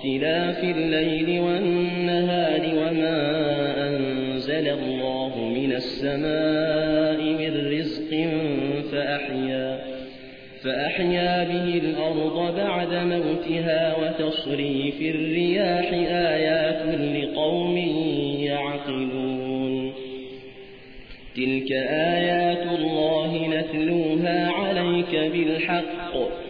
واختلاف الليل والنهار وما أنزل الله من السماء من رزق فأحيا, فأحيا به الأرض بعد موتها وتصريف الرياح آيات لقوم يعقلون. تلك آيات الله نتلوها عليك بالحق.